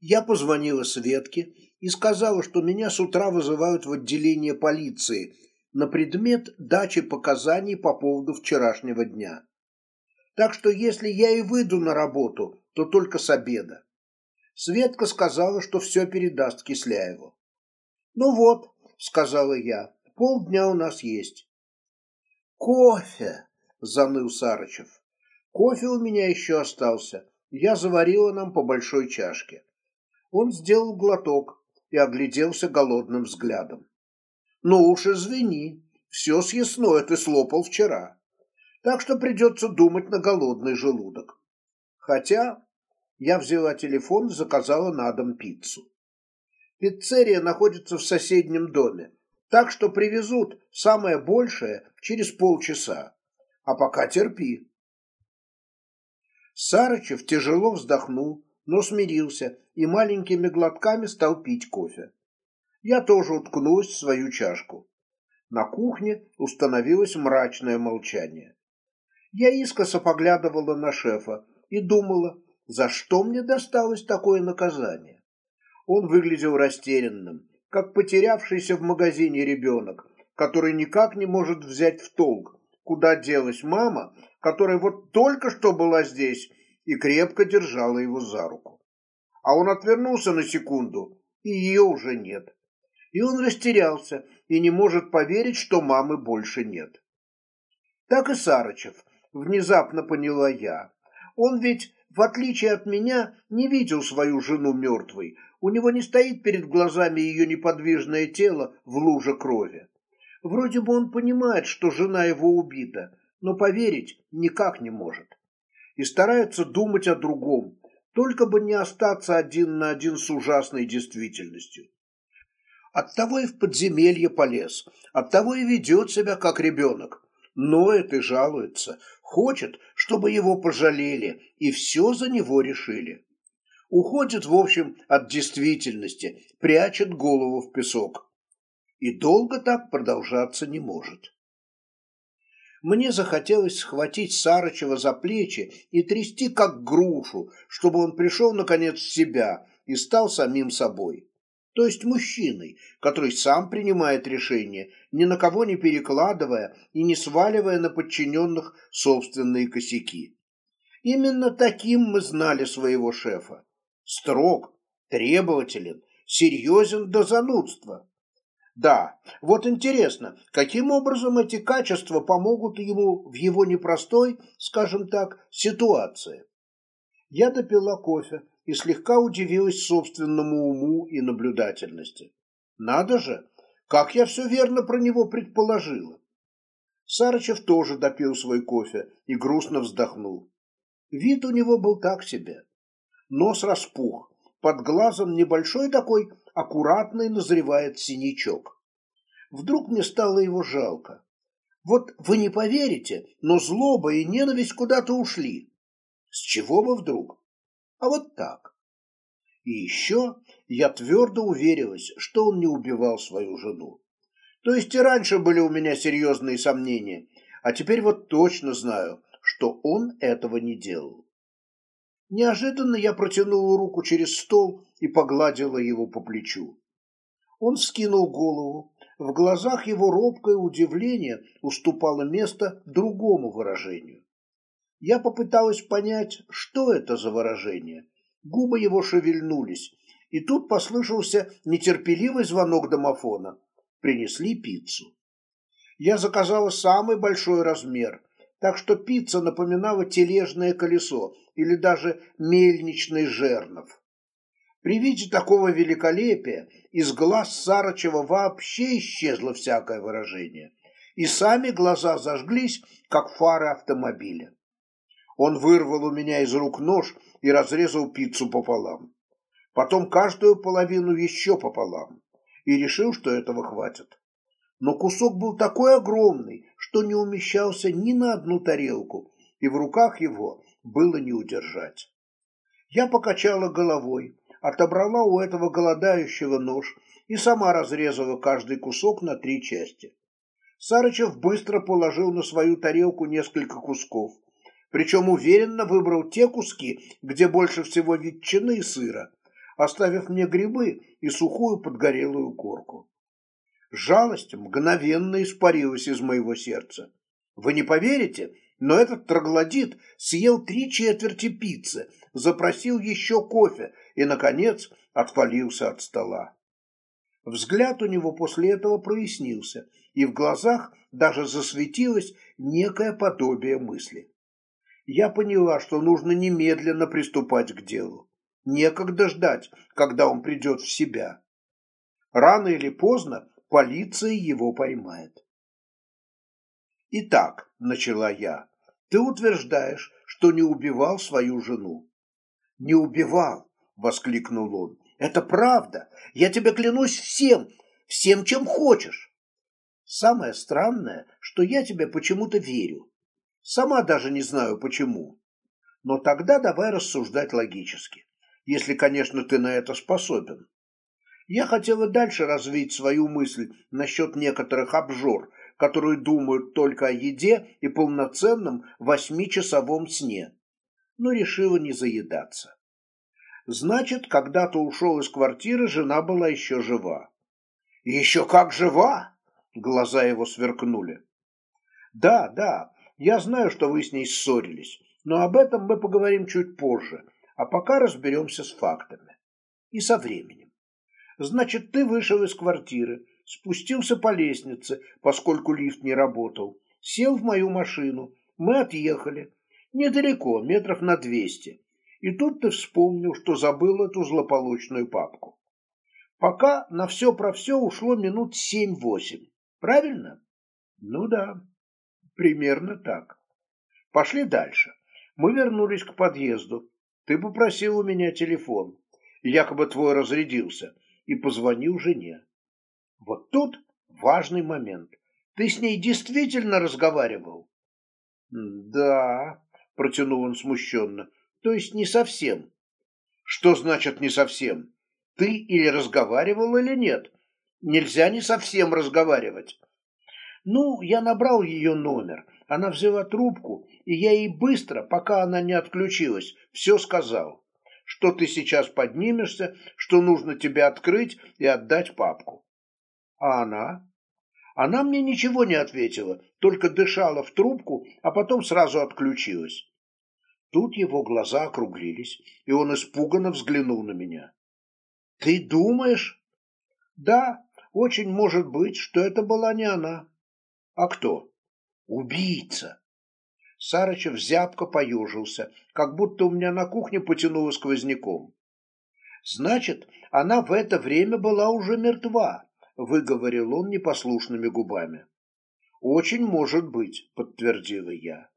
Я позвонила Светке и сказала, что меня с утра вызывают в отделение полиции на предмет дачи показаний по поводу вчерашнего дня. Так что если я и выйду на работу, то только с обеда. Светка сказала, что все передаст Кисляеву. «Ну вот», — сказала я, — «полдня у нас есть». «Кофе!» — заныл Сарычев. «Кофе у меня еще остался. Я заварила нам по большой чашке». Он сделал глоток и огляделся голодным взглядом. «Ну уж извини, все съестное ты слопал вчера, так что придется думать на голодный желудок. Хотя я взяла телефон и заказала на дом пиццу. Пиццерия находится в соседнем доме, так что привезут самое большее через полчаса. А пока терпи. Сарычев тяжело вздохнул, но смирился и маленькими глотками стал пить кофе. Я тоже уткнулась в свою чашку. На кухне установилось мрачное молчание. Я искоса поглядывала на шефа и думала, за что мне досталось такое наказание. Он выглядел растерянным, как потерявшийся в магазине ребенок, который никак не может взять в толк, куда делась мама, которая вот только что была здесь и крепко держала его за руку. А он отвернулся на секунду, и ее уже нет. И он растерялся и не может поверить, что мамы больше нет. Так и Сарычев, внезапно поняла я. Он ведь, в отличие от меня, не видел свою жену мертвой. У него не стоит перед глазами ее неподвижное тело в луже крови. Вроде бы он понимает, что жена его убита, но поверить никак не может и стараются думать о другом, только бы не остаться один на один с ужасной действительностью. Оттого и в подземелье полез, оттого и ведет себя как ребенок. Ноет и жалуется, хочет, чтобы его пожалели и все за него решили. Уходит, в общем, от действительности, прячет голову в песок. И долго так продолжаться не может. Мне захотелось схватить Сарычева за плечи и трясти как грушу, чтобы он пришел, наконец, в себя и стал самим собой. То есть мужчиной, который сам принимает решения, ни на кого не перекладывая и не сваливая на подчиненных собственные косяки. Именно таким мы знали своего шефа. Строг, требователен, серьезен до занудства. Да, вот интересно, каким образом эти качества помогут ему в его непростой, скажем так, ситуации? Я допила кофе и слегка удивилась собственному уму и наблюдательности. Надо же, как я все верно про него предположила. Сарычев тоже допил свой кофе и грустно вздохнул. Вид у него был так себе. Нос распух, под глазом небольшой такой аккуратный назревает синячок. Вдруг мне стало его жалко. Вот вы не поверите, но злоба и ненависть куда-то ушли. С чего бы вдруг? А вот так. И еще я твердо уверилась, что он не убивал свою жену. То есть и раньше были у меня серьезные сомнения, а теперь вот точно знаю, что он этого не делал. Неожиданно я протянула руку через стол и погладила его по плечу. Он скинул голову. В глазах его робкое удивление уступало место другому выражению. Я попыталась понять, что это за выражение. Губы его шевельнулись, и тут послышался нетерпеливый звонок домофона. Принесли пиццу. Я заказала самый большой размер, так что пицца напоминала тележное колесо или даже мельничный жернов. При виде такого великолепия из глаз Сарычева вообще исчезло всякое выражение, и сами глаза зажглись, как фары автомобиля. Он вырвал у меня из рук нож и разрезал пиццу пополам. Потом каждую половину еще пополам. И решил, что этого хватит но кусок был такой огромный, что не умещался ни на одну тарелку, и в руках его было не удержать. Я покачала головой, отобрала у этого голодающего нож и сама разрезала каждый кусок на три части. Сарычев быстро положил на свою тарелку несколько кусков, причем уверенно выбрал те куски, где больше всего ветчины и сыра, оставив мне грибы и сухую подгорелую корку. Жалость мгновенно испарилась из моего сердца. Вы не поверите, но этот троглодит съел три четверти пиццы, запросил еще кофе и, наконец, отвалился от стола. Взгляд у него после этого прояснился, и в глазах даже засветилось некое подобие мысли. Я поняла, что нужно немедленно приступать к делу. Некогда ждать, когда он придет в себя. Рано или поздно Полиция его поймает. Итак, начала я, ты утверждаешь, что не убивал свою жену. Не убивал, воскликнул он. Это правда. Я тебе клянусь всем, всем, чем хочешь. Самое странное, что я тебе почему-то верю. Сама даже не знаю почему. Но тогда давай рассуждать логически. Если, конечно, ты на это способен. Я хотела дальше развить свою мысль насчет некоторых обжор, которые думают только о еде и полноценном восьмичасовом сне, но решила не заедаться. Значит, когда-то ушел из квартиры, жена была еще жива. «Еще как жива!» — глаза его сверкнули. «Да, да, я знаю, что вы с ней ссорились, но об этом мы поговорим чуть позже, а пока разберемся с фактами и со временем. Значит, ты вышел из квартиры, спустился по лестнице, поскольку лифт не работал, сел в мою машину. Мы отъехали. Недалеко, метров на двести. И тут ты вспомнил, что забыл эту злополучную папку. Пока на все про все ушло минут семь-восемь. Правильно? Ну да, примерно так. Пошли дальше. Мы вернулись к подъезду. Ты попросил у меня телефон. Якобы твой разрядился и позвонил жене. Вот тут важный момент. Ты с ней действительно разговаривал? Да, протянул он смущенно. То есть не совсем. Что значит не совсем? Ты или разговаривал, или нет. Нельзя не совсем разговаривать. Ну, я набрал ее номер. Она взяла трубку, и я ей быстро, пока она не отключилась, все сказал что ты сейчас поднимешься, что нужно тебе открыть и отдать папку. А она? Она мне ничего не ответила, только дышала в трубку, а потом сразу отключилась. Тут его глаза округлились, и он испуганно взглянул на меня. «Ты думаешь?» «Да, очень может быть, что это была не она». «А кто?» «Убийца!» Сарычев зябко поюжился, как будто у меня на кухне потянуло сквозняком. «Значит, она в это время была уже мертва», — выговорил он непослушными губами. «Очень может быть», — подтвердила я.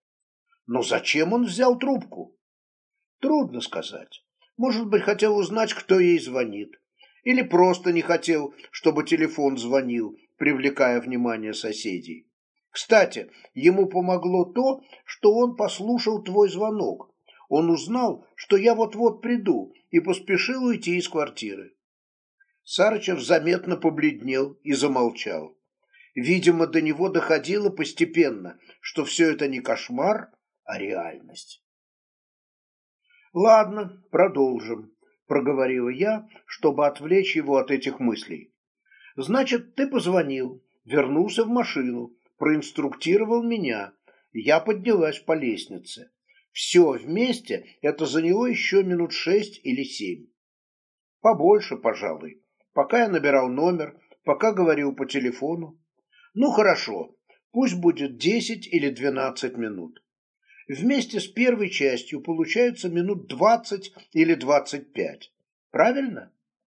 «Но зачем он взял трубку?» «Трудно сказать. Может быть, хотел узнать, кто ей звонит. Или просто не хотел, чтобы телефон звонил, привлекая внимание соседей. Кстати, ему помогло то, что он послушал твой звонок. Он узнал, что я вот-вот приду, и поспешил уйти из квартиры. Сарычев заметно побледнел и замолчал. Видимо, до него доходило постепенно, что все это не кошмар, а реальность. «Ладно, продолжим», — проговорила я, чтобы отвлечь его от этих мыслей. «Значит, ты позвонил, вернулся в машину, проинструктировал меня. Я поднялась по лестнице. Все вместе это заняло еще минут шесть или семь. Побольше, пожалуй. Пока я набирал номер, пока говорил по телефону. Ну хорошо, пусть будет десять или двенадцать минут. Вместе с первой частью получается минут двадцать или двадцать пять. Правильно?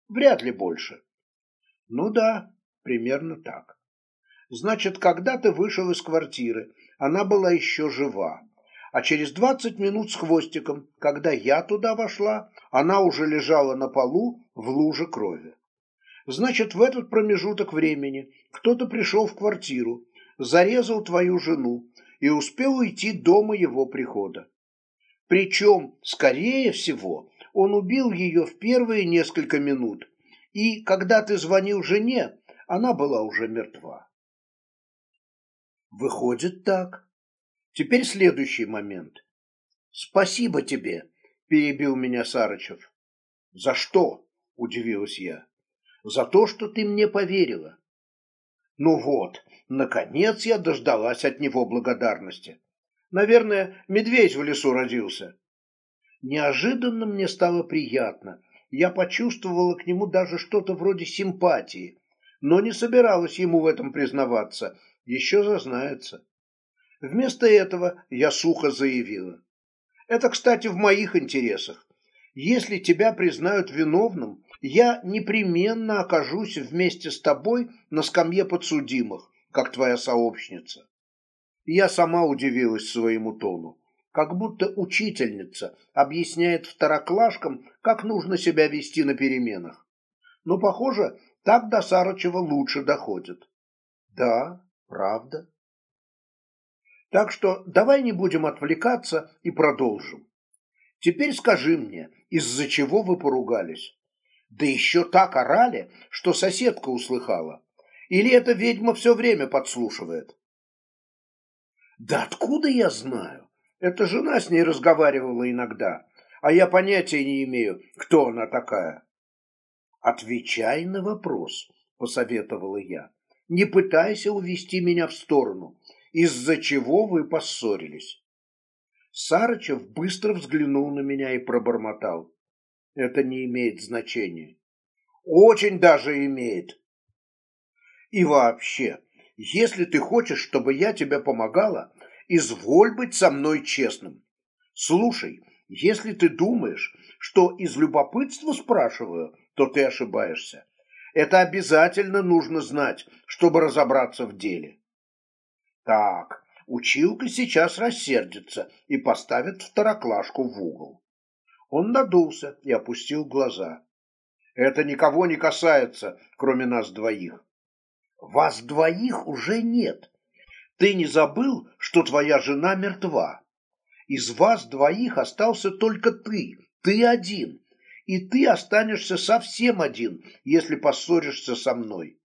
Вряд ли больше. Ну да, примерно так. Значит, когда ты вышел из квартиры. Она была еще жива. А через двадцать минут с хвостиком, когда я туда вошла, она уже лежала на полу в луже крови. Значит, в этот промежуток времени кто-то пришел в квартиру, зарезал твою жену и успел уйти до моего прихода. Причем, скорее всего, он убил ее в первые несколько минут, и, когда ты звонил жене, она была уже мертва. Выходит так. Теперь следующий момент. Спасибо тебе, перебил меня Сарычев. За что? Удивилась я. За то, что ты мне поверила. Ну вот, наконец я дождалась от него благодарности. Наверное, медведь в лесу родился. Неожиданно мне стало приятно. Я почувствовала к нему даже что-то вроде симпатии, но не собиралась ему в этом признаваться – еще зазнается. Вместо этого я сухо заявила. Это, кстати, в моих интересах. Если тебя признают виновным, я непременно окажусь вместе с тобой на скамье подсудимых, как твоя сообщница. Я сама удивилась своему тону. Как будто учительница объясняет второклашкам, как нужно себя вести на переменах. Но, похоже, так до Сарычева лучше доходит. Да, Правда? Так что давай не будем отвлекаться и продолжим. Теперь скажи мне, из-за чего вы поругались? Да еще так орали, что соседка услыхала. Или эта ведьма все время подслушивает? Да откуда я знаю? Эта жена с ней разговаривала иногда, а я понятия не имею, кто она такая. Отвечай на вопрос, посоветовала я не пытайся увести меня в сторону. Из-за чего вы поссорились?» Сарычев быстро взглянул на меня и пробормотал. «Это не имеет значения». «Очень даже имеет!» «И вообще, если ты хочешь, чтобы я тебе помогала, изволь быть со мной честным. Слушай, если ты думаешь, что из любопытства спрашиваю, то ты ошибаешься. Это обязательно нужно знать, чтобы разобраться в деле. Так, училка сейчас рассердится и поставит второклашку в угол. Он надулся и опустил глаза. Это никого не касается, кроме нас двоих. Вас двоих уже нет. Ты не забыл, что твоя жена мертва? Из вас двоих остался только ты, ты один и ты останешься совсем один, если поссоришься со мной.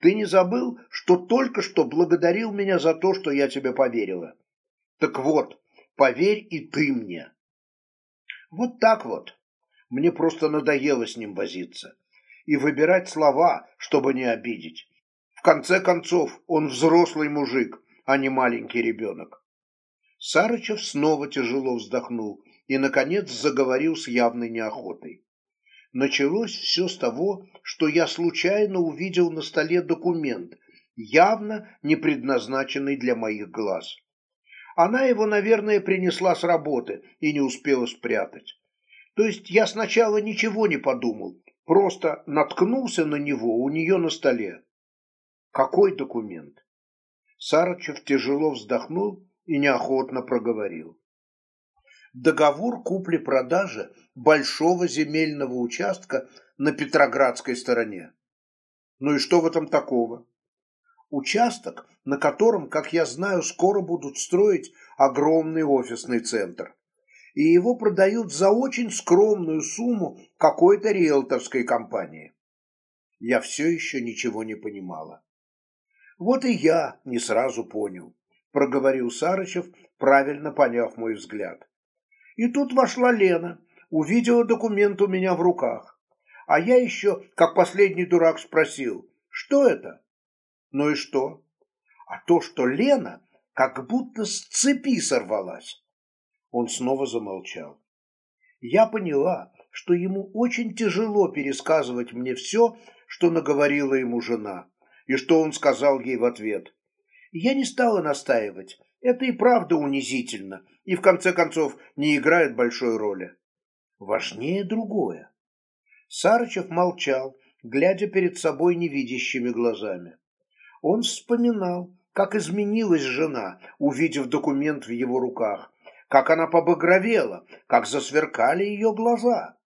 Ты не забыл, что только что благодарил меня за то, что я тебе поверила? Так вот, поверь и ты мне. Вот так вот. Мне просто надоело с ним возиться. И выбирать слова, чтобы не обидеть. В конце концов, он взрослый мужик, а не маленький ребенок. Сарычев снова тяжело вздохнул и, наконец, заговорил с явной неохотой. Началось все с того, что я случайно увидел на столе документ, явно не предназначенный для моих глаз. Она его, наверное, принесла с работы и не успела спрятать. То есть я сначала ничего не подумал, просто наткнулся на него у нее на столе. Какой документ? Сарычев тяжело вздохнул и неохотно проговорил договор купли-продажи большого земельного участка на Петроградской стороне. Ну и что в этом такого? Участок, на котором, как я знаю, скоро будут строить огромный офисный центр. И его продают за очень скромную сумму какой-то риэлторской компании. Я все еще ничего не понимала. Вот и я не сразу понял, проговорил Сарычев, правильно поняв мой взгляд. И тут вошла Лена, увидела документ у меня в руках. А я еще, как последний дурак, спросил, что это? Ну и что? А то, что Лена как будто с цепи сорвалась. Он снова замолчал. Я поняла, что ему очень тяжело пересказывать мне все, что наговорила ему жена, и что он сказал ей в ответ. Я не стала настаивать. Это и правда унизительно, и, в конце концов, не играет большой роли. Важнее другое. Сарычев молчал, глядя перед собой невидящими глазами. Он вспоминал, как изменилась жена, увидев документ в его руках, как она побагровела, как засверкали ее глаза.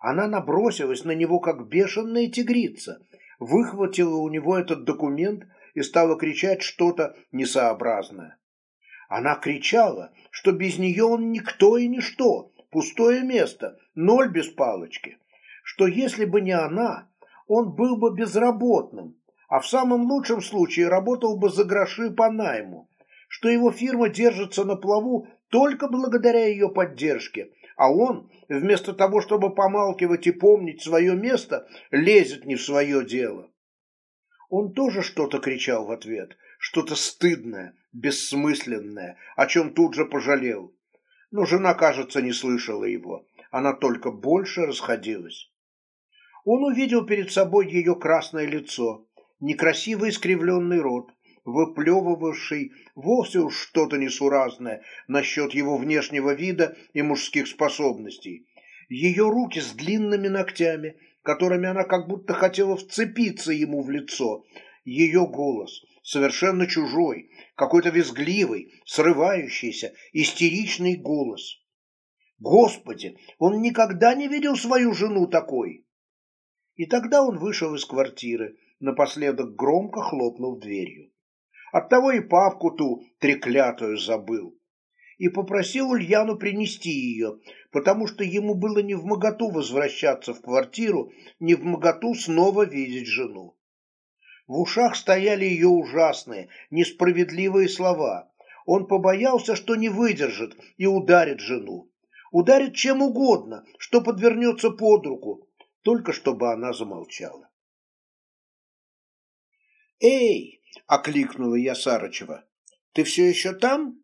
Она набросилась на него, как бешеная тигрица, выхватила у него этот документ и стала кричать что-то несообразное. Она кричала, что без нее он никто и ничто, пустое место, ноль без палочки, что если бы не она, он был бы безработным, а в самом лучшем случае работал бы за гроши по найму, что его фирма держится на плаву только благодаря ее поддержке, а он, вместо того, чтобы помалкивать и помнить свое место, лезет не в свое дело. Он тоже что-то кричал в ответ, что-то стыдное, бессмысленное, о чем тут же пожалел. Но жена, кажется, не слышала его. Она только больше расходилась. Он увидел перед собой ее красное лицо, некрасиво искривленный рот, выплевывавший вовсе уж что-то несуразное насчет его внешнего вида и мужских способностей. Ее руки с длинными ногтями, которыми она как будто хотела вцепиться ему в лицо. Ее голос, совершенно чужой, какой-то визгливый, срывающийся, истеричный голос. Господи, он никогда не видел свою жену такой. И тогда он вышел из квартиры, напоследок громко хлопнув дверью. Оттого и папку ту треклятую забыл. И попросил Ульяну принести ее, потому что ему было не невмоготу возвращаться в квартиру, не невмоготу снова видеть жену. В ушах стояли ее ужасные, несправедливые слова. Он побоялся, что не выдержит и ударит жену. Ударит чем угодно, что подвернется под руку, только чтобы она замолчала. «Эй!» — окликнула я Сарычева. «Ты все еще там?»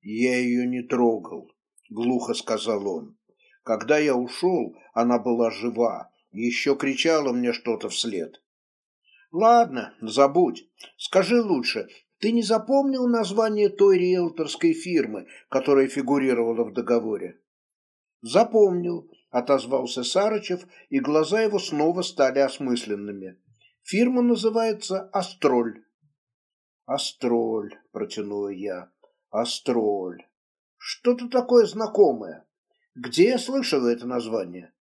«Я ее не трогал», — глухо сказал он. «Когда я ушел, она была жива, еще кричала мне что-то вслед. Ладно, забудь. Скажи лучше, ты не запомнил название той риэлторской фирмы, которая фигурировала в договоре? Запомнил, отозвался Сарычев, и глаза его снова стали осмысленными. Фирма называется «Астроль». «Астроль», — протянула я, — «Астроль». Что-то такое знакомое. Где я слышал это название?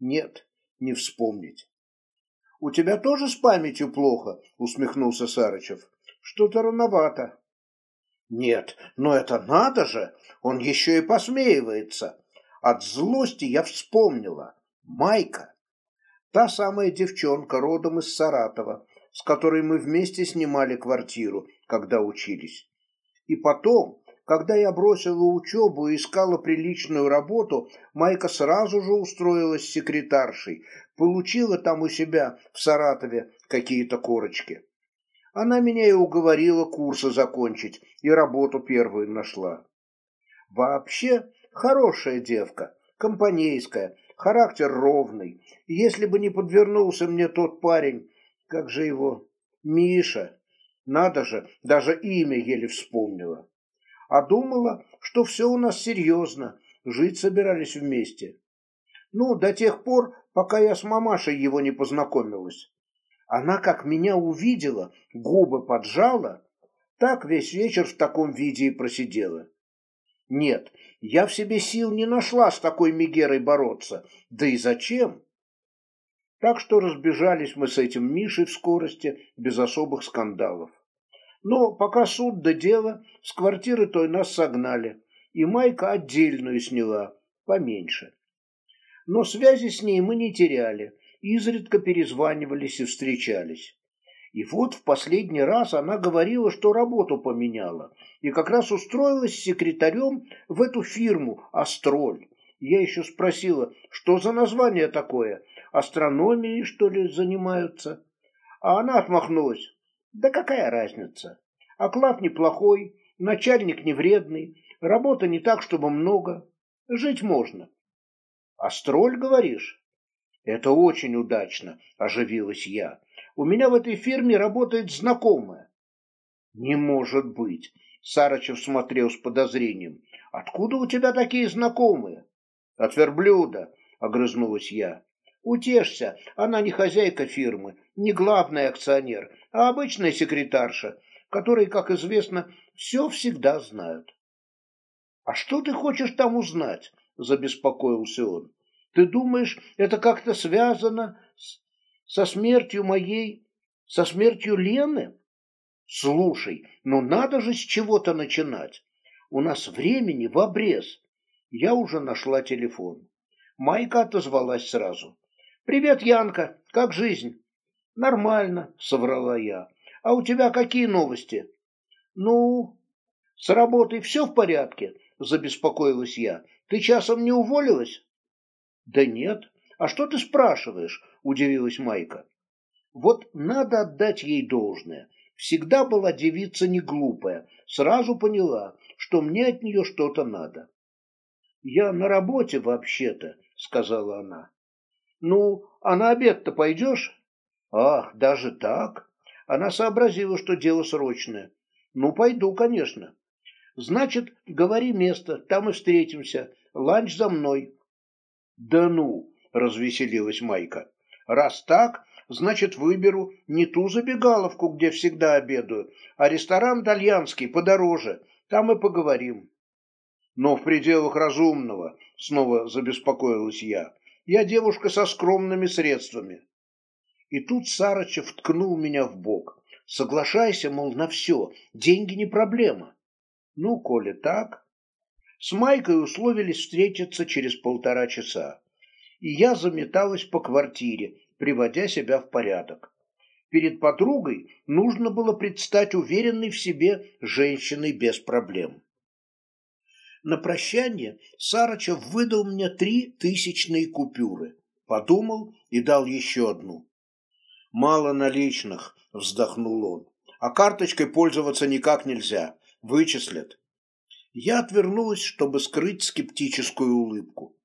Нет, не вспомнить. «У тебя тоже с памятью плохо?» — усмехнулся Сарычев. «Что-то рановато». «Нет, но это надо же! Он еще и посмеивается!» От злости я вспомнила. Майка. Та самая девчонка родом из Саратова, с которой мы вместе снимали квартиру, когда учились. И потом, когда я бросила учебу и искала приличную работу, Майка сразу же устроилась секретаршей, получила там у себя в Саратове какие-то корочки. Она меня и уговорила курсы закончить, и работу первую нашла. Вообще, хорошая девка, компанейская, характер ровный. Если бы не подвернулся мне тот парень, как же его, Миша, надо же, даже имя еле вспомнила а думала, что все у нас серьезно, жить собирались вместе. Ну, до тех пор, пока я с мамашей его не познакомилась. Она, как меня увидела, губы поджала, так весь вечер в таком виде и просидела. Нет, я в себе сил не нашла с такой Мегерой бороться, да и зачем? Так что разбежались мы с этим Мишей в скорости, без особых скандалов. Но пока суд да дело, с квартиры той нас согнали, и Майка отдельную сняла, поменьше. Но связи с ней мы не теряли, изредка перезванивались и встречались. И вот в последний раз она говорила, что работу поменяла, и как раз устроилась секретарем в эту фирму «Астроль». Я еще спросила, что за название такое, астрономией, что ли, занимаются? А она отмахнулась, да какая разница? Оклад неплохой, начальник не вредный, работа не так, чтобы много. Жить можно. Астроль, говоришь? Это очень удачно, оживилась я. У меня в этой фирме работает знакомая. Не может быть, Сарычев смотрел с подозрением. Откуда у тебя такие знакомые? От верблюда, огрызнулась я. Утешься, она не хозяйка фирмы, не главный акционер, а обычная секретарша, которые, как известно, все всегда знают. «А что ты хочешь там узнать?» – забеспокоился он. «Ты думаешь, это как-то связано с... со смертью моей, со смертью Лены? Слушай, ну надо же с чего-то начинать. У нас времени в обрез. Я уже нашла телефон». Майка отозвалась сразу. «Привет, Янка, как жизнь?» Нормально, соврала я. А у тебя какие новости? Ну, с работой все в порядке? Забеспокоилась я. Ты часом не уволилась? Да нет. А что ты спрашиваешь? Удивилась Майка. Вот надо отдать ей должное. Всегда была девица не глупая. Сразу поняла, что мне от нее что-то надо. «Я на работе вообще-то», — сказала она. «Ну, а на обед-то пойдешь?» Ах, даже так? Она сообразила, что дело срочное. Ну, пойду, конечно. Значит, говори место, там и встретимся. Ланч за мной. Да ну, развеселилась Майка. Раз так, значит, выберу не ту забегаловку, где всегда обедаю, а ресторан итальянский, подороже. Там и поговорим. Но в пределах разумного, снова забеспокоилась я. Я девушка со скромными средствами. И тут Сарычев ткнул меня в бок. Соглашайся, мол, на все, деньги не проблема. Ну, коли так... С Майкой условились встретиться через полтора часа. И я заметалась по квартире, приводя себя в порядок. Перед подругой нужно было предстать уверенной в себе женщиной без проблем. На прощание Сарычев выдал мне три тысячные купюры, подумал и дал еще одну. Мало наличных, вздохнул он. А карточкой пользоваться никак нельзя. Вычислят. Я отвернулась, чтобы скрыть скептическую улыбку.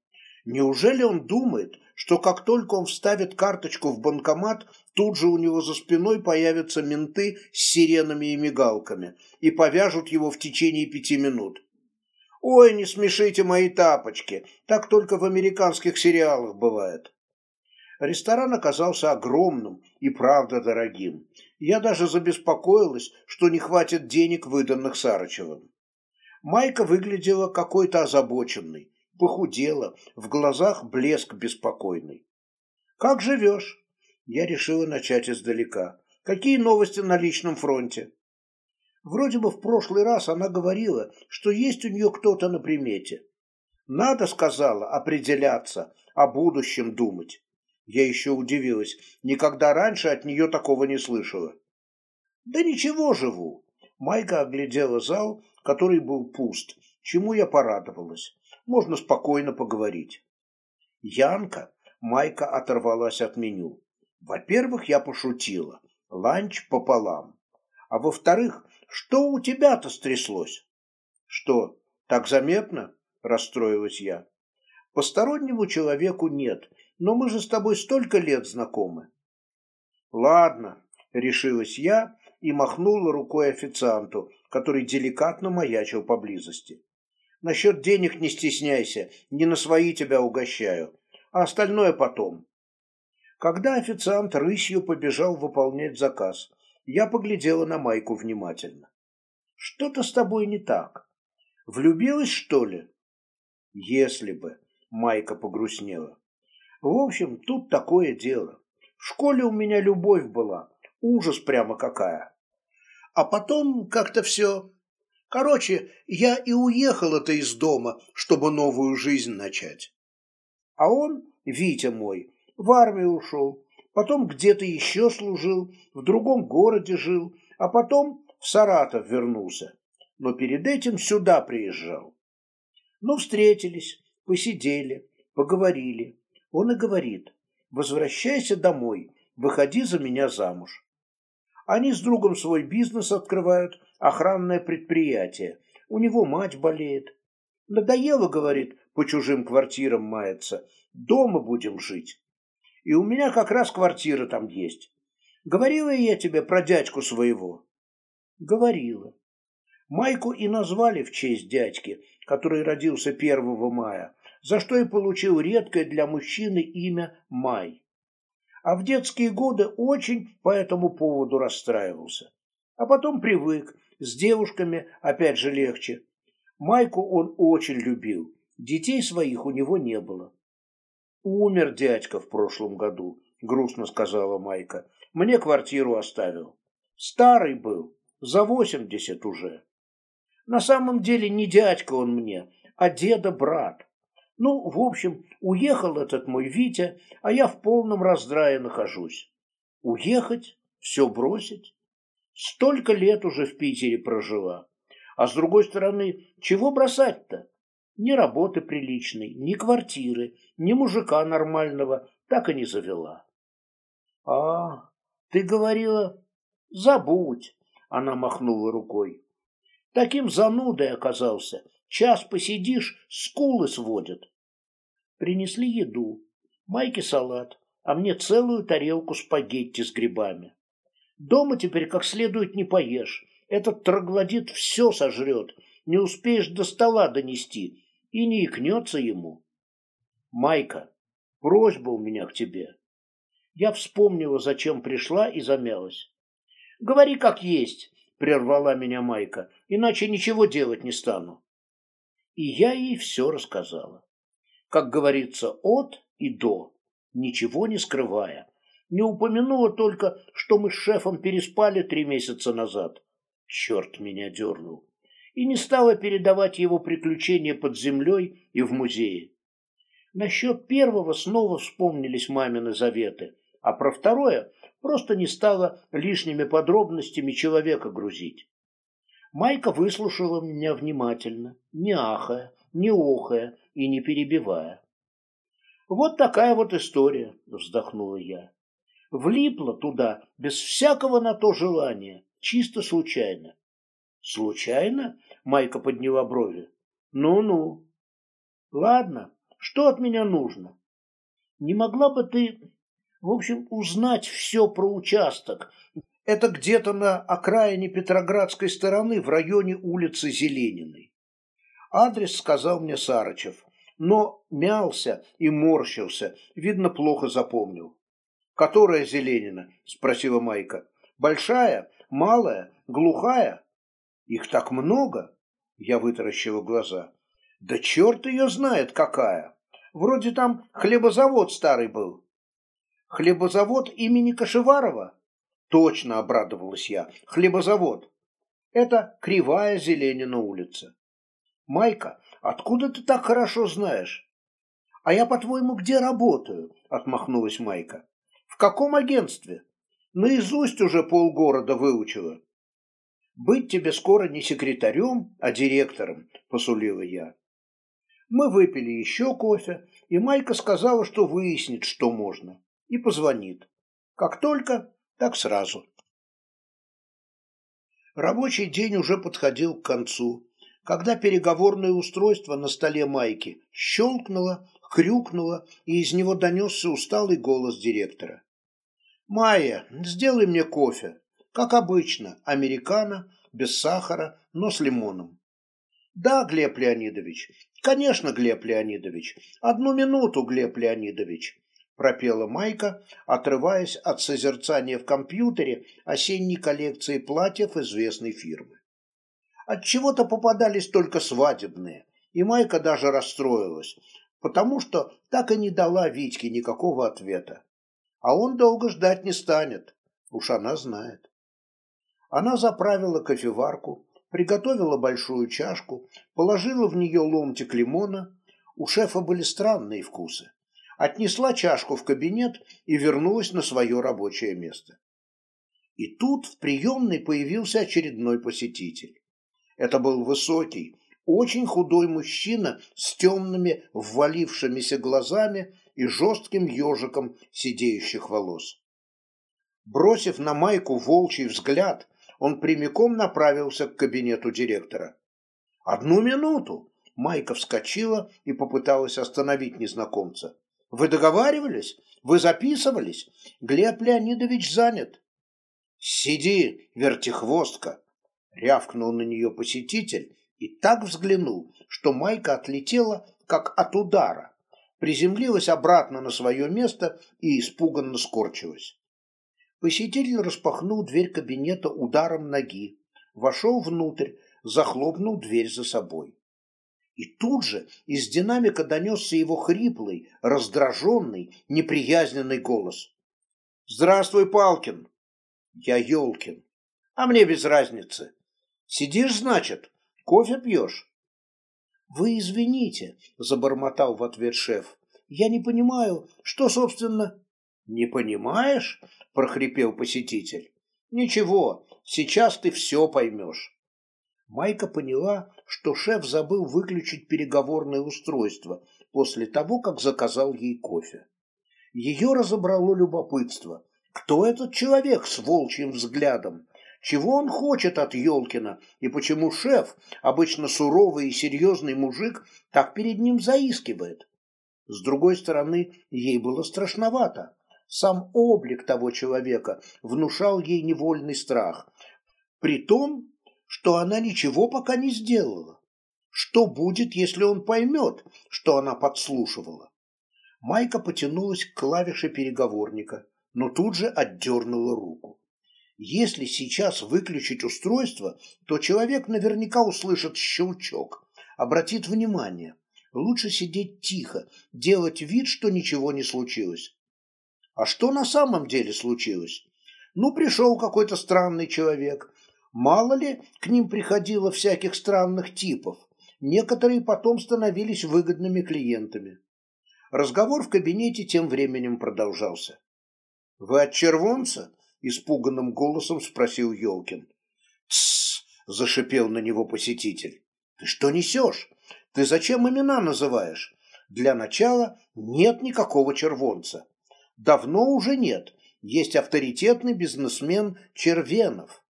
Неужели он думает, что как только он вставит карточку в банкомат, тут же у него за спиной появятся менты с сиренами и мигалками и повяжут его в течение пяти минут? «Ой, не смешите мои тапочки, так только в американских сериалах бывает». Ресторан оказался огромным и правда дорогим. Я даже забеспокоилась, что не хватит денег, выданных Сарычевым. Майка выглядела какой-то озабоченной, похудела, в глазах блеск беспокойный. «Как живешь?» Я решила начать издалека. «Какие новости на личном фронте?» Вроде бы в прошлый раз она говорила, что есть у нее кто-то на примете. Надо, сказала, определяться, о будущем думать. Я еще удивилась. Никогда раньше от нее такого не слышала. «Да ничего, живу». Майка оглядела зал, который был пуст, чему я порадовалась. Можно спокойно поговорить. Янка, Майка оторвалась от меню. Во-первых, я пошутила. Ланч пополам. А во-вторых, что у тебя-то стряслось? Что, так заметно? Расстроилась я. Постороннему человеку нет – но мы же с тобой столько лет знакомы». «Ладно», — решилась я и махнула рукой официанту, который деликатно маячил поблизости. «Насчет денег не стесняйся, не на свои тебя угощаю, а остальное потом». Когда официант рысью побежал выполнять заказ, я поглядела на Майку внимательно. «Что-то с тобой не так. Влюбилась, что ли?» «Если бы», — Майка погрустнела. В общем, тут такое дело. В школе у меня любовь была, ужас прямо какая. А потом как-то все. Короче, я и уехала-то из дома, чтобы новую жизнь начать. А он, Витя мой, в армию ушел, потом где-то еще служил, в другом городе жил, а потом в Саратов вернулся. Но перед этим сюда приезжал. Ну, встретились, посидели, поговорили. Он и говорит, возвращайся домой, выходи за меня замуж. Они с другом свой бизнес открывают, охранное предприятие. У него мать болеет. Надоело, говорит, по чужим квартирам маяться. Дома будем жить. И у меня как раз квартира там есть. Говорила я тебе про дядьку своего? Говорила. Майку и назвали в честь дядьки, который родился 1 мая, за что и получил редкое для мужчины имя Май. А в детские годы очень по этому поводу расстраивался. А потом привык, с девушками опять же легче. Майку он очень любил, детей своих у него не было. «Умер дядька в прошлом году», — грустно сказала Майка. «Мне квартиру оставил. Старый был, за восемьдесят уже. На самом деле не дядька он мне, а деда-брат. Ну, в общем, уехал этот мой Витя, а я в полном раздрае нахожусь. Уехать, все бросить? Столько лет уже в Питере прожила. А с другой стороны, чего бросать-то? Ни работы приличной, ни квартиры, ни мужика нормального так и не завела. А, ты говорила, забудь, она махнула рукой. Таким занудой оказался, Час посидишь, скулы сводят. Принесли еду. Майке салат, а мне целую тарелку спагетти с грибами. Дома теперь как следует не поешь. Этот троглодит все сожрет, не успеешь до стола донести, и не икнется ему. Майка, просьба у меня к тебе. Я вспомнила, зачем пришла, и замялась. «Говори как есть», — прервала меня Майка, — «иначе ничего делать не стану» и я ей все рассказала. Как говорится, от и до, ничего не скрывая. Не упомянула только, что мы с шефом переспали три месяца назад. Черт меня дернул. И не стала передавать его приключения под землей и в музее. Насчет первого снова вспомнились мамины заветы, а про второе просто не стала лишними подробностями человека грузить. Майка выслушала меня внимательно, не ахая, не охая и не перебивая. «Вот такая вот история», — вздохнула я. «Влипла туда без всякого на то желания, чисто случайно». «Случайно?» — Майка подняла брови. «Ну-ну». «Ладно, что от меня нужно?» «Не могла бы ты, в общем, узнать все про участок, это где-то на окраине Петроградской стороны, в районе улицы Зелениной. Адрес сказал мне Сарычев, но мялся и морщился, видно, плохо запомнил. «Которая Зеленина?» – спросила Майка. «Большая? Малая? Глухая?» «Их так много?» – я вытаращил глаза. «Да черт ее знает, какая! Вроде там хлебозавод старый был». «Хлебозавод имени Кашеварова?» Точно обрадовалась я. Хлебозавод. Это кривая Зеленина улица. Майка, откуда ты так хорошо знаешь? А я, по-твоему, где работаю? Отмахнулась Майка. В каком агентстве? Наизусть уже полгорода выучила. Быть тебе скоро не секретарем, а директором, посулила я. Мы выпили еще кофе, и Майка сказала, что выяснит, что можно, и позвонит. Как только так сразу. Рабочий день уже подходил к концу, когда переговорное устройство на столе Майки щелкнуло, хрюкнуло, и из него донесся усталый голос директора. «Майя, сделай мне кофе. Как обычно, американо, без сахара, но с лимоном». «Да, Глеб Леонидович. Конечно, Глеб Леонидович. Одну минуту, Глеб Леонидович». – пропела Майка, отрываясь от созерцания в компьютере осенней коллекции платьев известной фирмы. От чего то попадались только свадебные, и Майка даже расстроилась, потому что так и не дала Витьке никакого ответа. А он долго ждать не станет, уж она знает. Она заправила кофеварку, приготовила большую чашку, положила в нее ломтик лимона. У шефа были странные вкусы отнесла чашку в кабинет и вернулась на свое рабочее место. И тут в приемной появился очередной посетитель. Это был высокий, очень худой мужчина с темными, ввалившимися глазами и жестким ежиком сидеющих волос. Бросив на майку волчий взгляд, он прямиком направился к кабинету директора. «Одну минуту!» Майка вскочила и попыталась остановить незнакомца. Вы договаривались? Вы записывались? Глеб Леонидович занят. Сиди, вертихвостка, рявкнул на нее посетитель и так взглянул, что майка отлетела, как от удара, приземлилась обратно на свое место и испуганно скорчилась. Посетитель распахнул дверь кабинета ударом ноги, вошел внутрь, захлопнул дверь за собой. И тут же из динамика донесся его хриплый, раздраженный, неприязненный голос. «Здравствуй, Палкин!» «Я Ёлкин!» «А мне без разницы!» «Сидишь, значит? Кофе пьешь?» «Вы извините», — забормотал в ответ шеф. «Я не понимаю, что, собственно...» «Не понимаешь?» — прохрипел посетитель. «Ничего, сейчас ты все поймешь. Майка поняла, что шеф забыл выключить переговорное устройство после того, как заказал ей кофе. Ее разобрало любопытство. Кто этот человек с волчьим взглядом? Чего он хочет от Ёлкина? И почему шеф, обычно суровый и серьезный мужик, так перед ним заискивает? С другой стороны, ей было страшновато. Сам облик того человека внушал ей невольный страх. Притом что она ничего пока не сделала. Что будет, если он поймет, что она подслушивала? Майка потянулась к клавише переговорника, но тут же отдернула руку. Если сейчас выключить устройство, то человек наверняка услышит щелчок, обратит внимание. Лучше сидеть тихо, делать вид, что ничего не случилось. А что на самом деле случилось? Ну, пришел какой-то странный человек, Мало ли, к ним приходило всяких странных типов. Некоторые потом становились выгодными клиентами. Разговор в кабинете тем временем продолжался. «Вы от червонца?» – испуганным голосом спросил Ёлкин. «Тссс!» – зашипел на него посетитель. «Ты что несешь? Ты зачем имена называешь? Для начала нет никакого червонца. Давно уже нет. Есть авторитетный бизнесмен Червенов»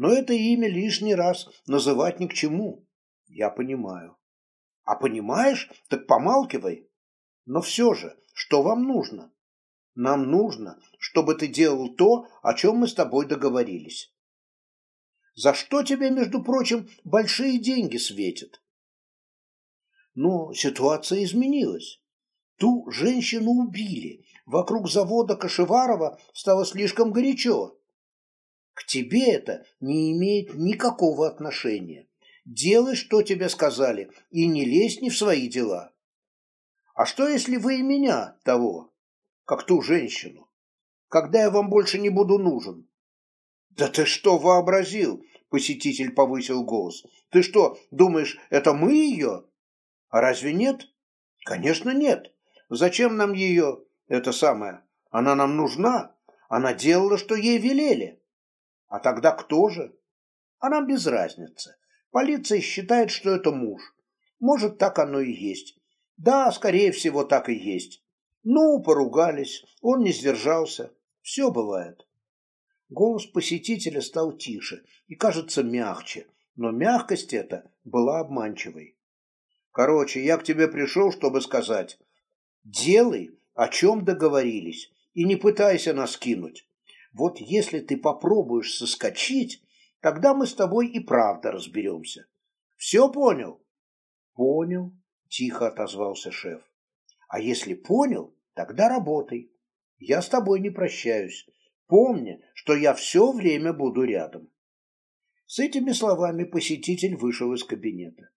но это имя лишний раз называть ни к чему. Я понимаю. А понимаешь, так помалкивай. Но все же, что вам нужно? Нам нужно, чтобы ты делал то, о чем мы с тобой договорились. За что тебе, между прочим, большие деньги светят? Но ситуация изменилась. Ту женщину убили. Вокруг завода Кашеварова стало слишком горячо. К тебе это не имеет никакого отношения. Делай, что тебе сказали, и не лезь ни в свои дела. А что, если вы и меня того, как ту женщину? Когда я вам больше не буду нужен? Да ты что вообразил? Посетитель повысил голос. Ты что, думаешь, это мы ее? А разве нет? Конечно, нет. Зачем нам ее, это самое? Она нам нужна. Она делала, что ей велели. А тогда кто же? А нам без разницы. Полиция считает, что это муж. Может, так оно и есть. Да, скорее всего, так и есть. Ну, поругались, он не сдержался. Все бывает. Голос посетителя стал тише и, кажется, мягче, но мягкость эта была обманчивой. Короче, я к тебе пришел, чтобы сказать, делай, о чем договорились, и не пытайся нас кинуть. Вот если ты попробуешь соскочить, тогда мы с тобой и правда разберемся. Все понял? Понял, тихо отозвался шеф. А если понял, тогда работай. Я с тобой не прощаюсь. Помни, что я все время буду рядом. С этими словами посетитель вышел из кабинета.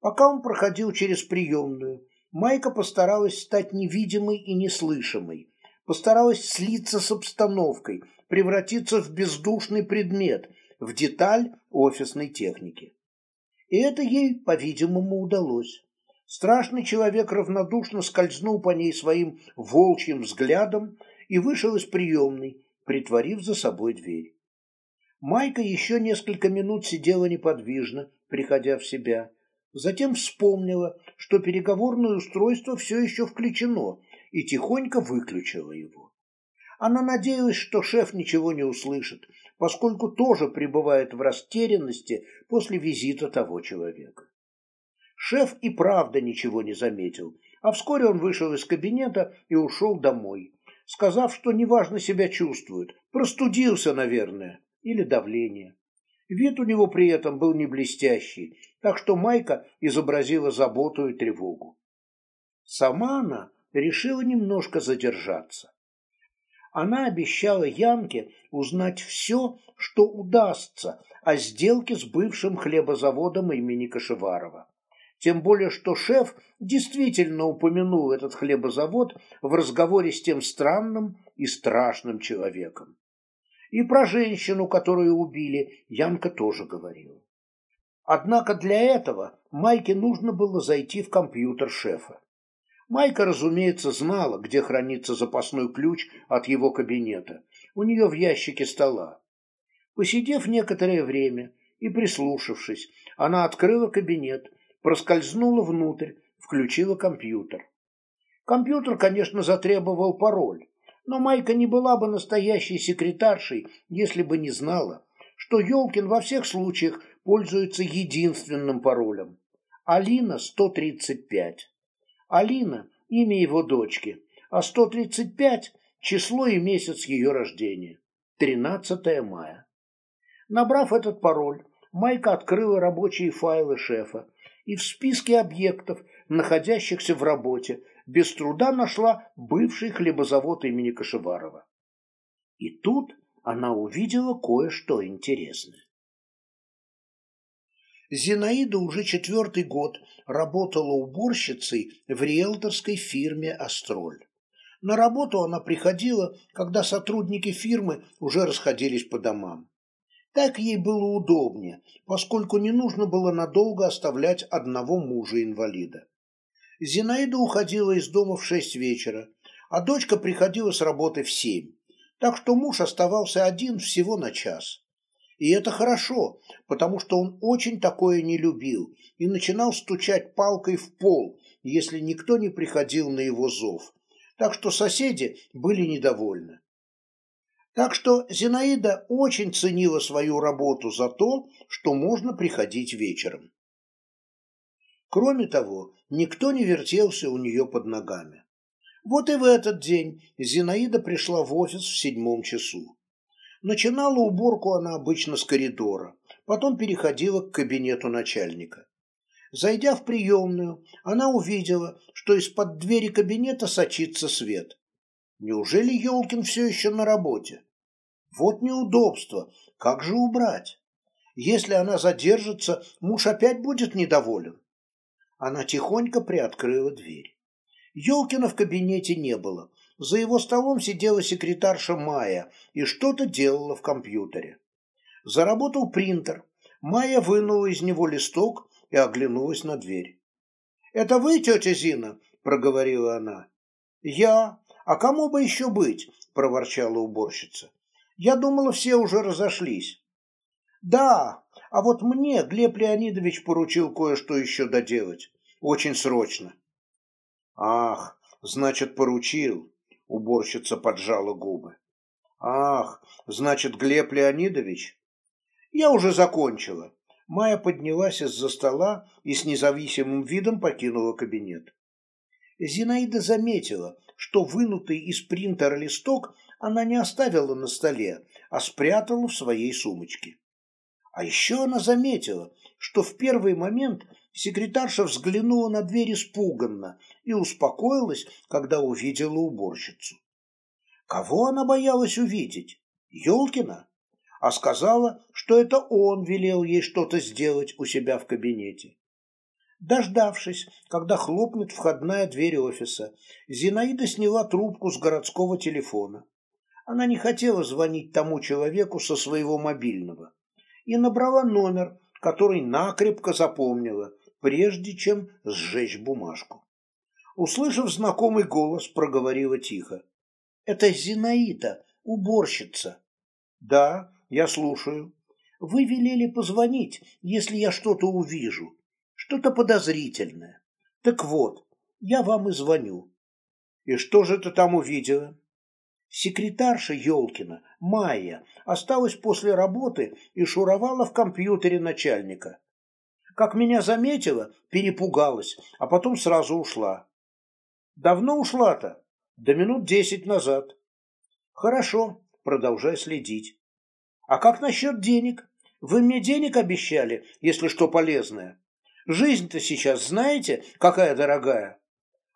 Пока он проходил через приемную, Майка постаралась стать невидимой и неслышимой, постаралась слиться с обстановкой – превратиться в бездушный предмет, в деталь офисной техники. И это ей, по-видимому, удалось. Страшный человек равнодушно скользнул по ней своим волчьим взглядом и вышел из приемной, притворив за собой дверь. Майка еще несколько минут сидела неподвижно, приходя в себя. Затем вспомнила, что переговорное устройство все еще включено, и тихонько выключила его. Она надеялась, что шеф ничего не услышит, поскольку тоже пребывает в растерянности после визита того человека. Шеф и правда ничего не заметил, а вскоре он вышел из кабинета и ушел домой, сказав, что неважно себя чувствует, простудился, наверное, или давление. Вид у него при этом был не блестящий, так что Майка изобразила заботу и тревогу. Сама она решила немножко задержаться. Она обещала Янке узнать все, что удастся о сделке с бывшим хлебозаводом имени Кашеварова. Тем более, что шеф действительно упомянул этот хлебозавод в разговоре с тем странным и страшным человеком. И про женщину, которую убили, Янка тоже говорила. Однако для этого Майке нужно было зайти в компьютер шефа. Майка, разумеется, знала, где хранится запасной ключ от его кабинета. У нее в ящике стола. Посидев некоторое время и прислушавшись, она открыла кабинет, проскользнула внутрь, включила компьютер. Компьютер, конечно, затребовал пароль, но Майка не была бы настоящей секретаршей, если бы не знала, что Ёлкин во всех случаях пользуется единственным паролем – Алина 135. Алина – имя его дочки, а 135 – число и месяц ее рождения – 13 мая. Набрав этот пароль, Майка открыла рабочие файлы шефа и в списке объектов, находящихся в работе, без труда нашла бывший хлебозавод имени Кашеварова. И тут она увидела кое-что интересное. Зинаида уже четвертый год работала уборщицей в риэлторской фирме «Астроль». На работу она приходила, когда сотрудники фирмы уже расходились по домам. Так ей было удобнее, поскольку не нужно было надолго оставлять одного мужа-инвалида. Зинаида уходила из дома в шесть вечера, а дочка приходила с работы в семь, так что муж оставался один всего на час. И это хорошо, потому что он очень такое не любил и начинал стучать палкой в пол, если никто не приходил на его зов. Так что соседи были недовольны. Так что Зинаида очень ценила свою работу за то, что можно приходить вечером. Кроме того, никто не вертелся у нее под ногами. Вот и в этот день Зинаида пришла в офис в седьмом часу. Начинала уборку она обычно с коридора, потом переходила к кабинету начальника. Зайдя в приемную, она увидела, что из-под двери кабинета сочится свет. Неужели Елкин все еще на работе? Вот неудобство, как же убрать? Если она задержится, муж опять будет недоволен. Она тихонько приоткрыла дверь. Елкина в кабинете не было, за его столом сидела секретарша Майя и что-то делала в компьютере. Заработал принтер. Майя вынула из него листок и оглянулась на дверь. «Это вы, тетя Зина?» – проговорила она. «Я. А кому бы еще быть?» – проворчала уборщица. «Я думала, все уже разошлись». «Да, а вот мне Глеб Леонидович поручил кое-что еще доделать. Очень срочно». «Ах, значит, поручил. Уборщица поджала губы. «Ах, значит, Глеб Леонидович?» «Я уже закончила». Майя поднялась из-за стола и с независимым видом покинула кабинет. Зинаида заметила, что вынутый из принтера листок она не оставила на столе, а спрятала в своей сумочке. А еще она заметила, что в первый момент Секретарша взглянула на дверь испуганно и успокоилась, когда увидела уборщицу. Кого она боялась увидеть? Ёлкина? А сказала, что это он велел ей что-то сделать у себя в кабинете. Дождавшись, когда хлопнет входная дверь офиса, Зинаида сняла трубку с городского телефона. Она не хотела звонить тому человеку со своего мобильного и набрала номер, который накрепко запомнила прежде чем сжечь бумажку. Услышав знакомый голос, проговорила тихо. «Это Зинаида, уборщица». «Да, я слушаю». «Вы велели позвонить, если я что-то увижу, что-то подозрительное. Так вот, я вам и звоню». «И что же ты там увидела?» Секретарша Ёлкина, Майя, осталась после работы и шуровала в компьютере начальника. Как меня заметила, перепугалась, а потом сразу ушла. Давно ушла-то? до минут десять назад. Хорошо, продолжай следить. А как насчет денег? Вы мне денег обещали, если что полезное. Жизнь-то сейчас знаете, какая дорогая?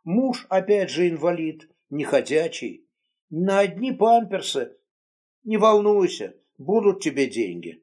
Муж опять же инвалид, неходячий. На одни памперсы. Не волнуйся, будут тебе деньги.